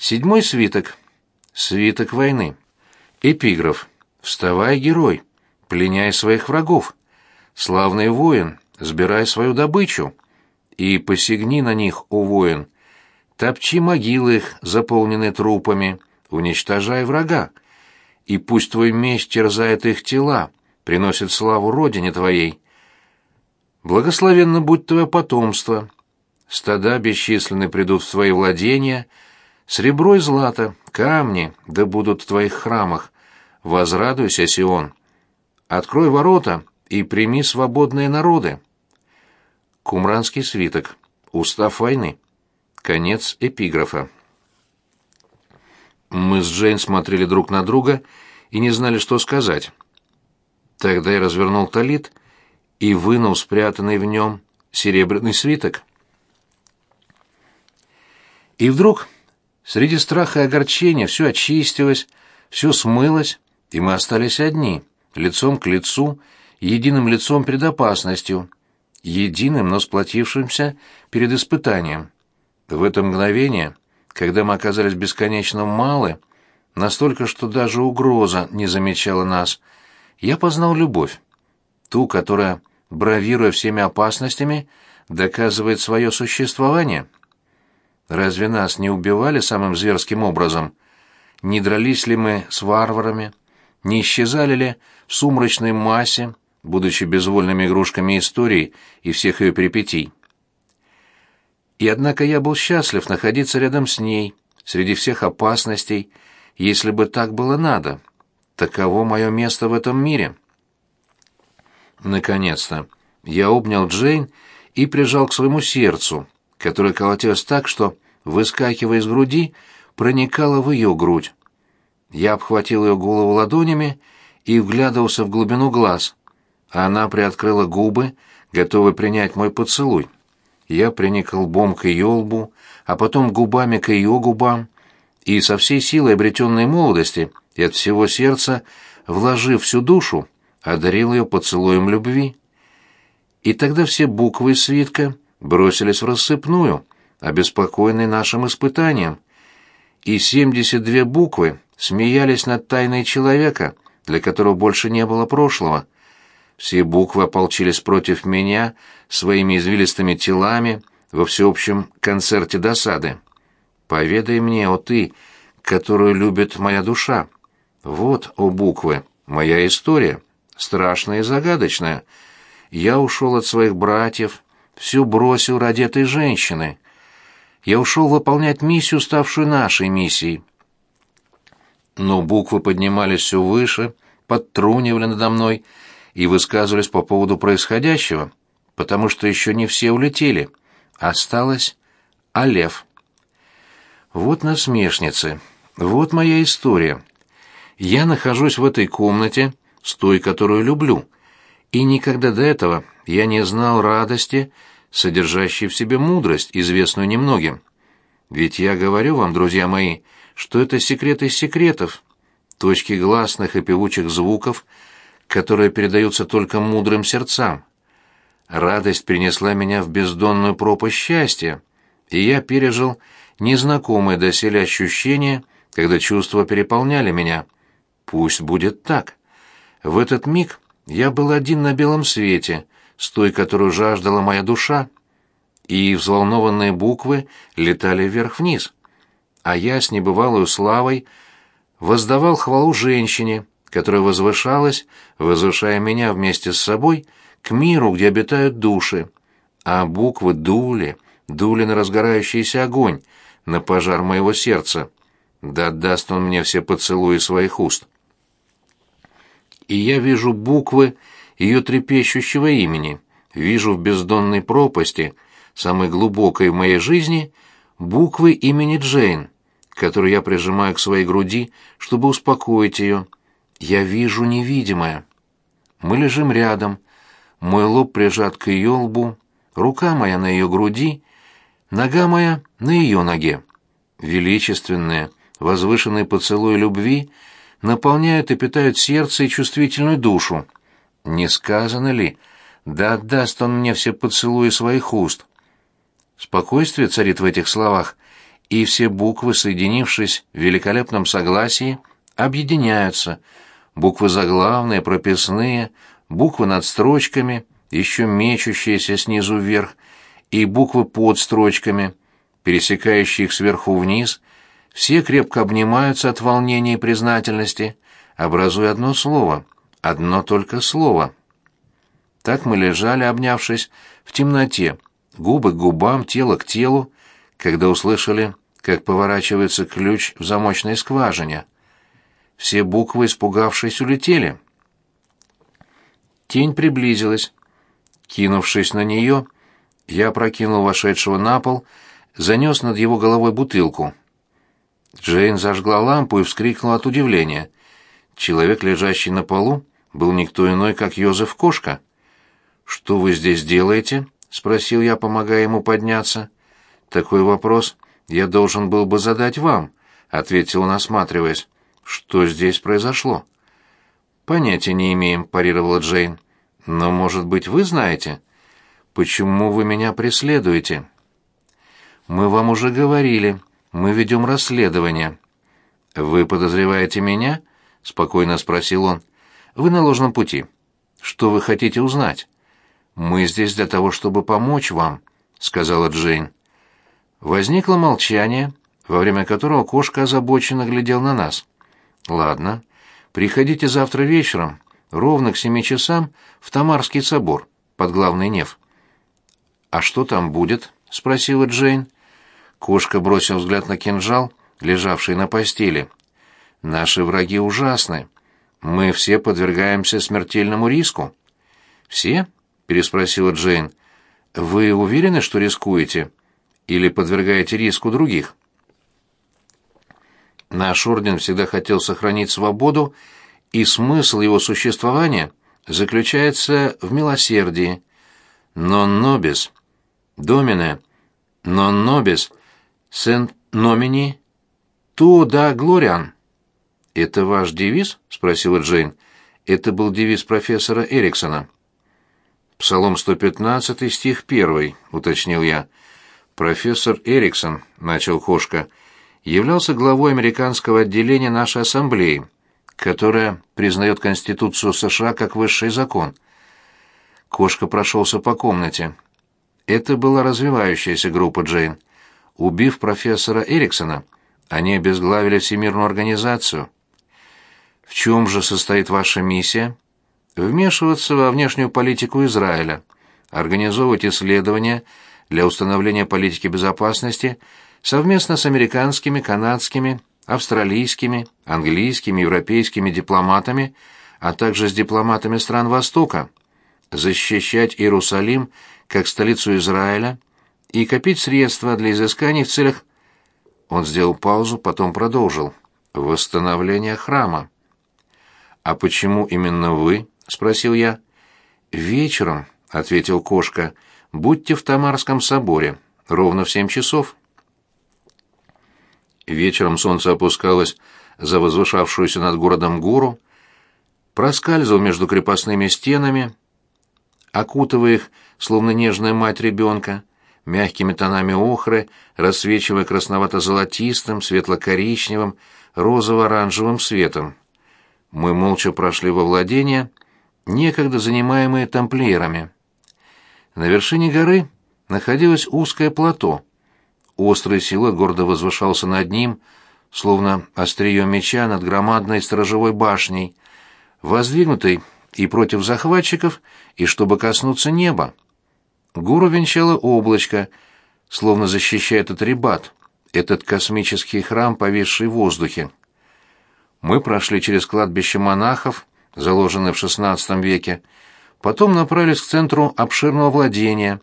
Седьмой свиток. Свиток войны. Эпиграф. «Вставай, герой, пленяй своих врагов. Славный воин, сбирай свою добычу. И посягни на них, о воин. Топчи могилы их, заполненные трупами, уничтожай врага. И пусть твой меч терзает их тела, приносит славу родине твоей. Благословенно будь твое потомство. Стада бесчисленны придут в твои владения, Сребро и злато, камни, да будут в твоих храмах. Возрадуйся, Сион. Открой ворота и прими свободные народы. Кумранский свиток. Устав войны. Конец эпиграфа. Мы с Джейн смотрели друг на друга и не знали, что сказать. Тогда я развернул талит и вынул спрятанный в нем серебряный свиток. И вдруг Среди страха и огорчения все очистилось, все смылось, и мы остались одни, лицом к лицу, единым лицом перед опасностью, единым, но сплотившимся перед испытанием. В это мгновение, когда мы оказались бесконечно малы, настолько, что даже угроза не замечала нас, я познал любовь, ту, которая, бравируя всеми опасностями, доказывает свое существование. Разве нас не убивали самым зверским образом? Не дрались ли мы с варварами? Не исчезали ли в сумрачной массе, будучи безвольными игрушками истории и всех ее перипетий? И однако я был счастлив находиться рядом с ней, среди всех опасностей, если бы так было надо. Таково мое место в этом мире. Наконец-то я обнял Джейн и прижал к своему сердцу, которая колотилась так, что, выскакивая из груди, проникала в ее грудь. Я обхватил ее голову ладонями и вглядывался в глубину глаз. Она приоткрыла губы, готовая принять мой поцелуй. Я приник лбом к ее лбу, а потом губами к ее губам, и со всей силой обретенной молодости и от всего сердца, вложив всю душу, одарил ее поцелуем любви. И тогда все буквы свитка бросились в рассыпную, обеспокоенные нашим испытанием. И семьдесят две буквы смеялись над тайной человека, для которого больше не было прошлого. Все буквы ополчились против меня своими извилистыми телами во всеобщем концерте досады. «Поведай мне, о ты, которую любит моя душа. Вот, о буквы, моя история, страшная и загадочная. Я ушел от своих братьев, все бросил ради этой женщины. Я ушел выполнять миссию, ставшую нашей миссией. Но буквы поднимались все выше, подтрунивали надо мной и высказывались по поводу происходящего, потому что еще не все улетели. Осталось Алев. Вот насмешницы, вот моя история. Я нахожусь в этой комнате с той, которую люблю, и никогда до этого я не знал радости, содержащей в себе мудрость, известную немногим. Ведь я говорю вам, друзья мои, что это секрет из секретов, точки гласных и певучих звуков, которые передаются только мудрым сердцам. Радость принесла меня в бездонную пропасть счастья, и я пережил незнакомое доселе ощущение, когда чувства переполняли меня. Пусть будет так. В этот миг я был один на белом свете, с той, которую жаждала моя душа, и взволнованные буквы летали вверх-вниз. А я с небывалой славой воздавал хвалу женщине, которая возвышалась, возвышая меня вместе с собой к миру, где обитают души, а буквы дули, дули на разгорающийся огонь, на пожар моего сердца. Да даст он мне все поцелуи своих уст. И я вижу буквы ее трепещущего имени, вижу в бездонной пропасти, самой глубокой в моей жизни, буквы имени Джейн, которую я прижимаю к своей груди, чтобы успокоить ее. Я вижу невидимое. Мы лежим рядом, мой лоб прижат к ее лбу, рука моя на ее груди, нога моя на ее ноге. Величественные, возвышенные поцелуи любви наполняют и питают сердце и чувствительную душу. Не сказано ли, да отдаст он мне все поцелуи своих уст. Спокойствие царит в этих словах, и все буквы, соединившись в великолепном согласии, объединяются. Буквы заглавные, прописные, буквы над строчками, еще мечущиеся снизу вверх, и буквы под строчками, пересекающие их сверху вниз, все крепко обнимаются от волнения и признательности, образуя одно слово, одно только слово. Так мы лежали, обнявшись, в темноте, губы к губам, тело к телу, когда услышали, как поворачивается ключ в замочной скважине. Все буквы, испугавшись, улетели. Тень приблизилась. Кинувшись на нее, я прокинул вошедшего на пол, занес над его головой бутылку. Джейн зажгла лампу и вскрикнула от удивления. Человек, лежащий на полу, был никто иной, как Йозеф Кошка. «Что вы здесь делаете?» — спросил я, помогая ему подняться. «Такой вопрос я должен был бы задать вам», — ответил он, осматриваясь. «Что здесь произошло?» «Понятия не имеем», — парировала Джейн. «Но, может быть, вы знаете?» «Почему вы меня преследуете?» «Мы вам уже говорили. Мы ведем расследование». «Вы подозреваете меня?» — спокойно спросил он. «Вы на ложном пути. Что вы хотите узнать?» «Мы здесь для того, чтобы помочь вам», — сказала Джейн. Возникло молчание, во время которого кошка озабоченно глядел на нас. «Ладно, приходите завтра вечером, ровно к семи часам, в Тамарский собор, под главный неф». «А что там будет?» — спросила Джейн. Кошка бросил взгляд на кинжал, лежавший на постели. «Наши враги ужасны. Мы все подвергаемся смертельному риску». «Все?» переспросила Джейн. Вы уверены, что рискуете или подвергаете риску других? Наш орден всегда хотел сохранить свободу, и смысл его существования заключается в милосердии. Non nobis, domine, non nobis, nomini, tu da glorian. «Это ваш девиз?» — спросила Джейн. «Это был девиз профессора Эриксона». Псалом 115, стих 1, уточнил я. Профессор Эриксон, начал Кошка, являлся главой американского отделения нашей ассамблеи, которая признает Конституцию США как высший закон. Кошка прошелся по комнате. Это была развивающаяся группа Джейн. Убив профессора Эриксона, они обезглавили Всемирную организацию. В чем же состоит ваша миссия? вмешиваться во внешнюю политику Израиля, организовывать исследования для установления политики безопасности совместно с американскими, канадскими, австралийскими, английскими, европейскими дипломатами, а также с дипломатами стран Востока, защищать Иерусалим как столицу Израиля и копить средства для изысканий в целях... Он сделал паузу, потом продолжил. Восстановление храма. А почему именно вы — спросил я. «Вечером», — ответил кошка, — «будьте в Тамарском соборе, ровно в семь часов». Вечером солнце опускалось за возвышавшуюся над городом гору, проскальзывал между крепостными стенами, окутывая их, словно нежная мать ребенка, мягкими тонами охры, рассвечивая красновато-золотистым, светло-коричневым, розово-оранжевым светом. Мы молча прошли во владение — некогда занимаемые тамплиерами. На вершине горы находилось узкое плато. Острый силуэт гордо возвышался над ним, словно острие меча над громадной сторожевой башней, воздвигнутой и против захватчиков, и чтобы коснуться неба. Гору венчало облачко, словно защищая этот ребат, этот космический храм, повисший в воздухе. Мы прошли через кладбище монахов, заложенные в XVI веке, потом направились к центру обширного владения,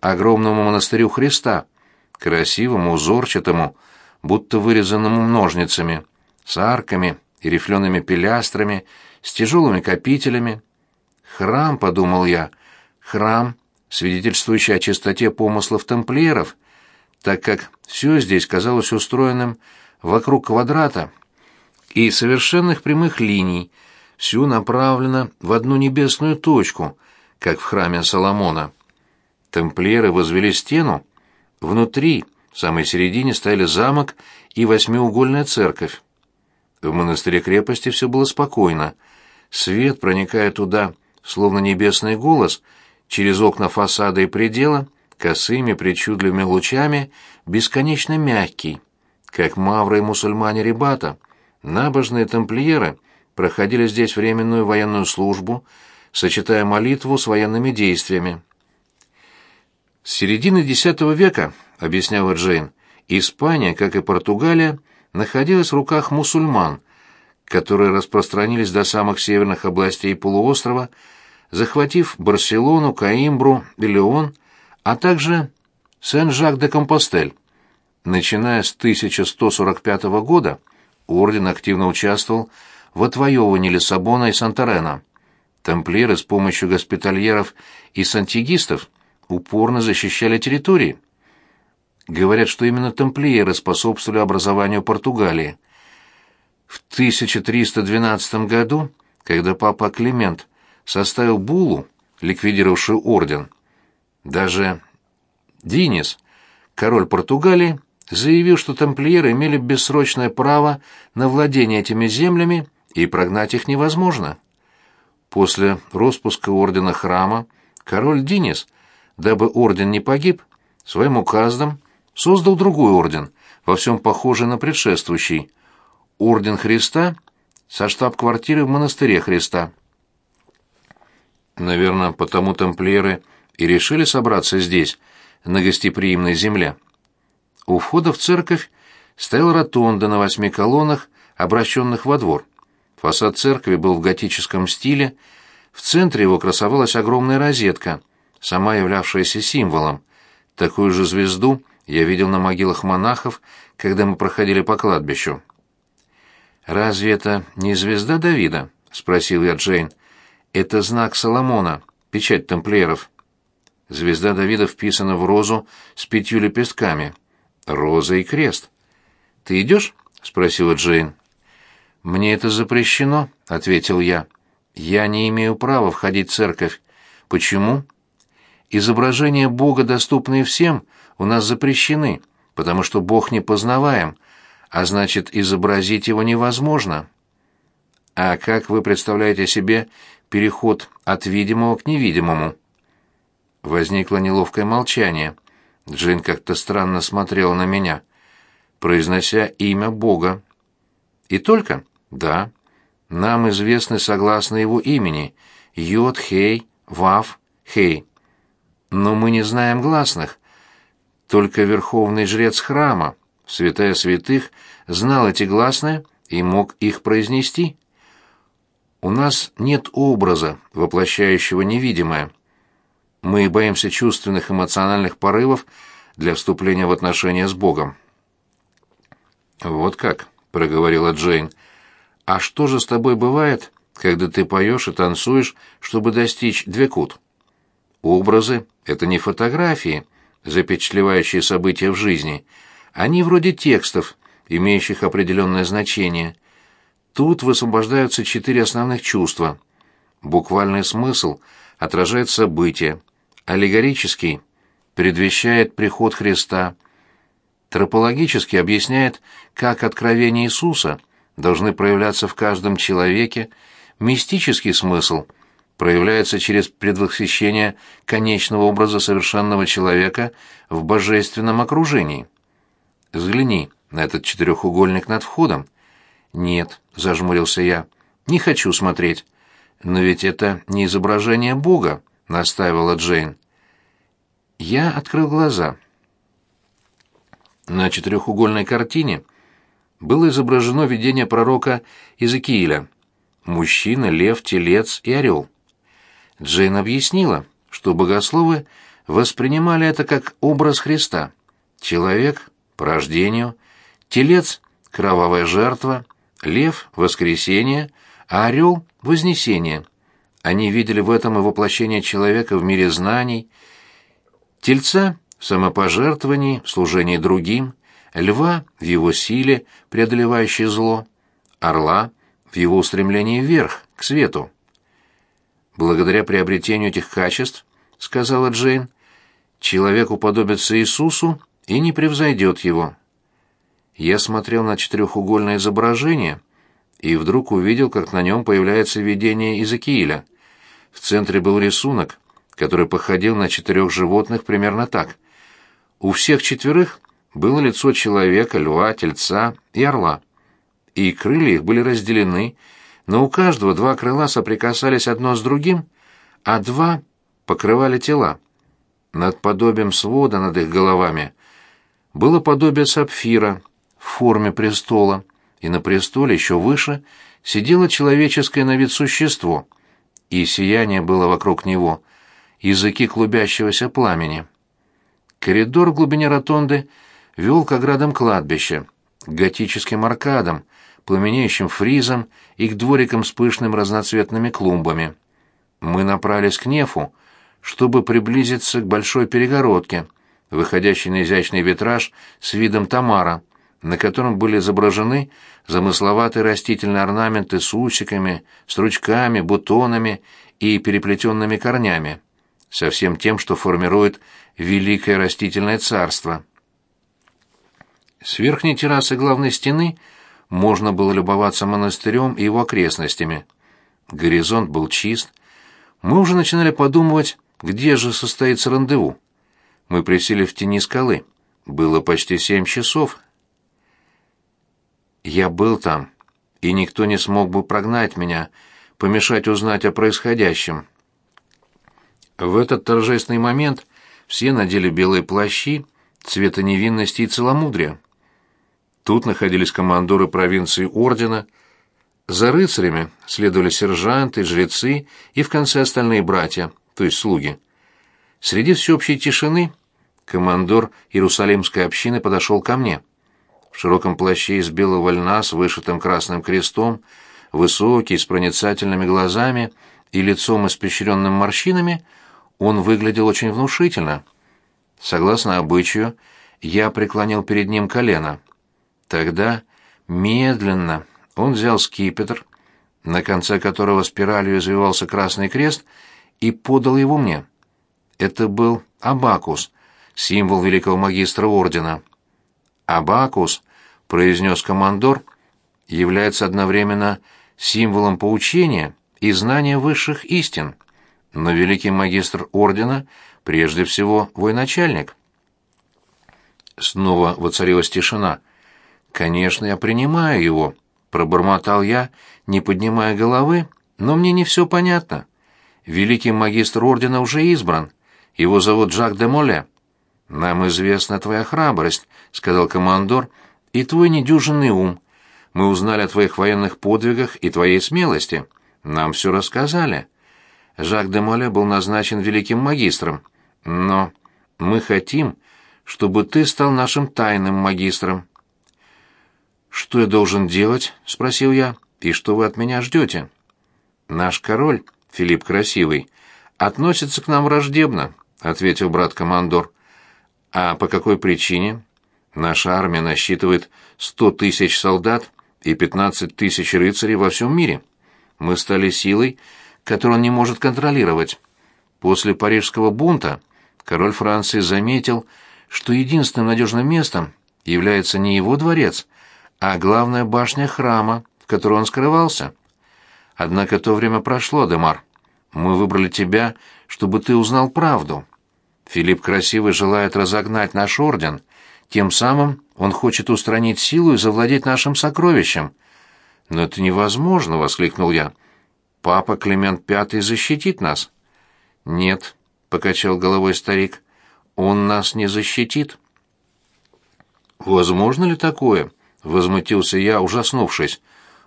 огромному монастырю Христа, красивому, узорчатому, будто вырезанному ножницами, с арками и рифлеными пилястрами, с тяжелыми капителями. Храм, подумал я, храм, свидетельствующий о чистоте помыслов тамплиеров, так как все здесь казалось устроенным вокруг квадрата и совершенных прямых линий, всю направлено в одну небесную точку, как в храме Соломона. Темплиеры возвели стену, внутри, в самой середине стояли замок и восьмиугольная церковь. В монастыре крепости все было спокойно. Свет, проникая туда, словно небесный голос, через окна фасада и предела, косыми причудливыми лучами, бесконечно мягкий, как мавры и мусульмане Рибата. Набожные тамплиеры проходили здесь временную военную службу, сочетая молитву с военными действиями. С середины X века, объясняла Джейн, Испания, как и Португалия, находилась в руках мусульман, которые распространились до самых северных областей полуострова, захватив Барселону, Каимбру, Леон, а также Сен-Жак-де-Компостель. Начиная с 1145 года орден активно участвовал в отвоевывании Лиссабона и Санторена. Тамплиеры с помощью госпитальеров и сантигистов упорно защищали территории. Говорят, что именно тамплиеры способствовали образованию Португалии. В 1312 году, когда папа Климент составил буллу, ликвидировавшую орден, даже Динис, король Португалии, заявил, что тамплиеры имели бессрочное право на владение этими землями и прогнать их невозможно. После распуска ордена храма король Динис, дабы орден не погиб, своим указом создал другой орден, во всем похожий на предшествующий – Орден Христа со штаб-квартирой в монастыре Христа. Наверное, потому тамплиеры и решили собраться здесь, на гостеприимной земле. У входа в церковь стояла ротонда на восьми колоннах, обращенных во двор. Фасад церкви был в готическом стиле, в центре его красовалась огромная розетка, сама являвшаяся символом. Такую же звезду я видел на могилах монахов, когда мы проходили по кладбищу. «Разве это не звезда Давида?» — спросил я Джейн. «Это знак Соломона, печать тамплиеров». Звезда Давида вписана в розу с пятью лепестками. Роза и крест. «Ты идешь?» — спросила Джейн. «Мне это запрещено», — ответил я. «Я не имею права входить в церковь. Почему?» «Изображения Бога, доступные всем, у нас запрещены, потому что Бог не познаваем, а значит, изобразить его невозможно». «А как вы представляете себе переход от видимого к невидимому?» Возникло неловкое молчание. Джин как-то странно смотрела на меня, произнося имя Бога. «И только?» «Да. Нам известны согласно его имени Йод, Хей, Вав, Хей. Но мы не знаем гласных. Только верховный жрец храма, святая святых, знал эти гласные и мог их произнести. У нас нет образа, воплощающего невидимое». Мы боимся чувственных эмоциональных порывов для вступления в отношения с Богом. «Вот как», — проговорила Джейн. «А что же с тобой бывает, когда ты поешь и танцуешь, чтобы достичь двекут?» «Образы — это не фотографии, запечатлевающие события в жизни. Они вроде текстов, имеющих определенное значение. Тут высвобождаются четыре основных чувства. Буквальный смысл отражает события, аллегорический предвещает приход Христа, тропологически объясняет, как откровения Иисуса должны проявляться в каждом человеке, мистический смысл проявляется через предвосхищение конечного образа совершенного человека в божественном окружении. Взгляни на этот четырехугольник над входом. Нет, зажмурился я, не хочу смотреть. Но ведь это не изображение Бога, — настаивала Джейн. Я открыл глаза. На четырехугольной картине было изображено видение пророка Иезекииля. Мужчина, лев, телец и орел. Джейн объяснила, что богословы воспринимали это как образ Христа. Человек — по рождению, телец — кровавая жертва, лев — воскресение, а орел — вознесение — они видели в этом и воплощение человека в мире знаний, тельца в самопожертвовании, в служении другим, льва в его силе, преодолевающей зло, орла в его устремлении вверх, к свету. Благодаря приобретению этих качеств, сказала Джейн, человек уподобится Иисусу и не превзойдет его. Я смотрел на четырехугольное изображение и вдруг увидел, как на нем появляется видение Изакииля. В центре был рисунок, который походил на четырех животных примерно так. У всех четверых было лицо человека, льва, тельца и орла. И крылья их были разделены, но у каждого два крыла соприкасались одно с другим, а два покрывали тела. Над подобием свода над их головами было подобие сапфира в форме престола, и на престоле еще выше сидело человеческое на вид существо, и сияние было вокруг него, языки клубящегося пламени. Коридор в глубине ротонды вел к оградам кладбища, к готическим аркадам, пламенеющим фризам и к дворикам с пышными разноцветными клумбами. Мы направились к нефу, чтобы приблизиться к большой перегородке, выходящей на изящный витраж с видом Тамара, на котором были изображены замысловатые растительные орнаменты с усиками, стручками, бутонами и переплетенными корнями, со всем тем, что формирует великое растительное царство. С верхней террасы главной стены можно было любоваться монастырем и его окрестностями. Горизонт был чист. Мы уже начинали подумывать, где же состоится рандеву. Мы присели в тени скалы. Было почти семь часов. Я был там, и никто не смог бы прогнать меня, помешать узнать о происходящем. В этот торжественный момент все надели белые плащи цвета невинности и целомудрия. Тут находились командоры провинции ордена, за рыцарями следовали сержанты, жрецы и в конце остальные братья, то есть слуги. Среди всеобщей тишины командор Иерусалимской общины подошел ко мне. В широком плаще из белого льна с вышитым красным крестом, высокий, с проницательными глазами и лицом испещренным морщинами, он выглядел очень внушительно. Согласно обычаю, я преклонил перед ним колено. Тогда, медленно, он взял скипетр, на конце которого спиралью извивался красный крест, и подал его мне. Это был абакус, символ великого магистра ордена. Абакус, произнес командор, является одновременно символом поучения и знания высших истин, но великий магистр ордена прежде всего военачальник. Снова воцарилась тишина. «Конечно, я принимаю его», — пробормотал я, не поднимая головы, «но мне не все понятно. Великий магистр ордена уже избран. Его зовут Жак де Моле». «Нам известна твоя храбрость», — сказал командор, — «и твой недюжинный ум. Мы узнали о твоих военных подвигах и твоей смелости. Нам все рассказали». Жак де Моле был назначен великим магистром, но мы хотим, чтобы ты стал нашим тайным магистром. «Что я должен делать?» — спросил я. «И что вы от меня ждете?» «Наш король, Филипп Красивый, относится к нам враждебно», — ответил брат-командор. «А по какой причине?» «Наша армия насчитывает сто тысяч солдат и пятнадцать тысяч рыцарей во всем мире. Мы стали силой, которую он не может контролировать. После парижского бунта король Франции заметил, что единственным надежным местом является не его дворец, а главная башня храма, в которой он скрывался. Однако то время прошло, Демар. Мы выбрали тебя, чтобы ты узнал правду. Филипп Красивый желает разогнать наш орден, тем самым он хочет устранить силу и завладеть нашим сокровищем. Но это невозможно, воскликнул я. Папа Климент Пятый защитит нас. Нет, покачал головой старик. Он нас не защитит. Возможно ли такое? возмутился я, ужаснувшись.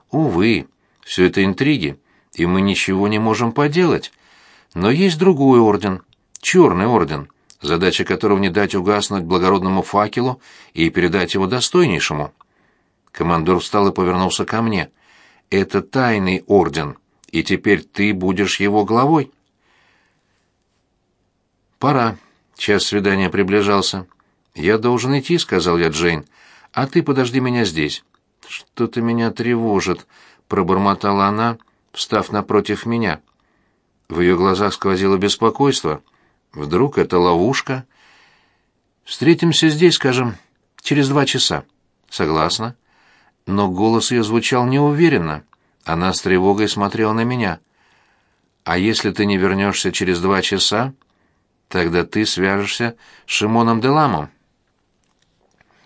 Увы, все это интриги, и мы ничего не можем поделать. Но есть другой орден, черный орден, задача которого не дать угаснуть благородному факелу и передать его достойнейшему. Командор встал и повернулся ко мне. Это тайный орден, и теперь ты будешь его главой. Пора. Час свидания приближался. Я должен идти, сказал я Джейн. А ты подожди меня здесь. Что-то меня тревожит, пробормотала она, встав напротив меня. В ее глазах сквозило беспокойство. Вдруг это ловушка? Встретимся здесь, скажем, через два часа. Согласна. Но голос ее звучал неуверенно. Она с тревогой смотрела на меня. А если ты не вернешься через два часа, тогда ты свяжешься с Шимоном Деламом.